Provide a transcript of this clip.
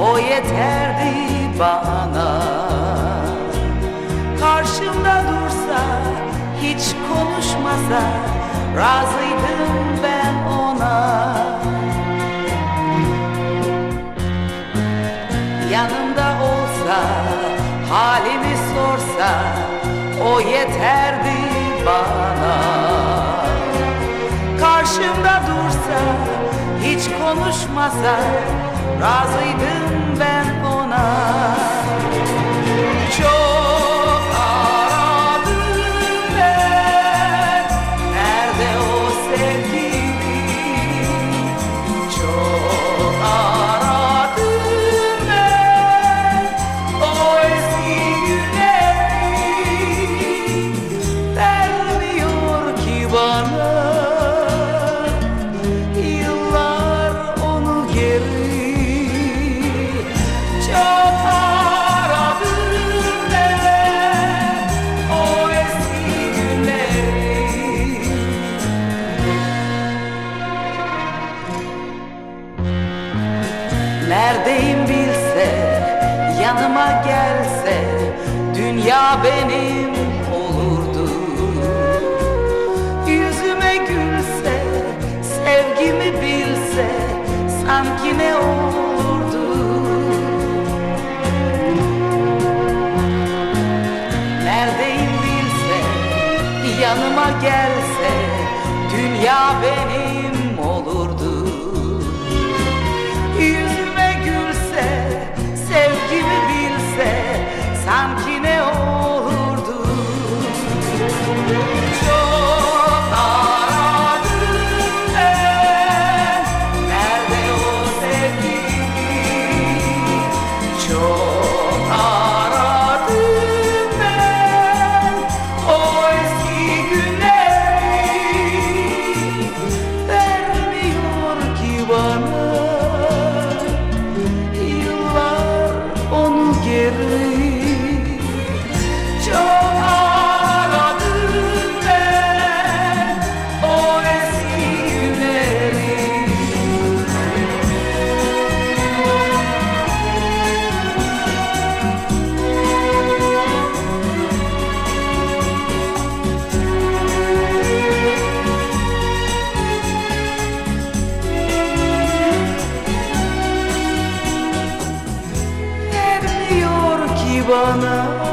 o yeterdi bana. Karşımda dursa hiç konuşmasa razıydım ben ona. Yanımda olsa halimi sorsa o yeterdi bana. Karşımda dursa hiç konuşmasa razıydım ben ona. Çok aradım ben. Nerede o sevgili? Çok aradım ben. O eski günleri Vermiyor bana Neredeyim bilse, yanıma gelse Dünya benim olurdu. Yüzüme gülse, sevgimi bilse Sanki ne olurdu yanıma gelse Dünya benim bana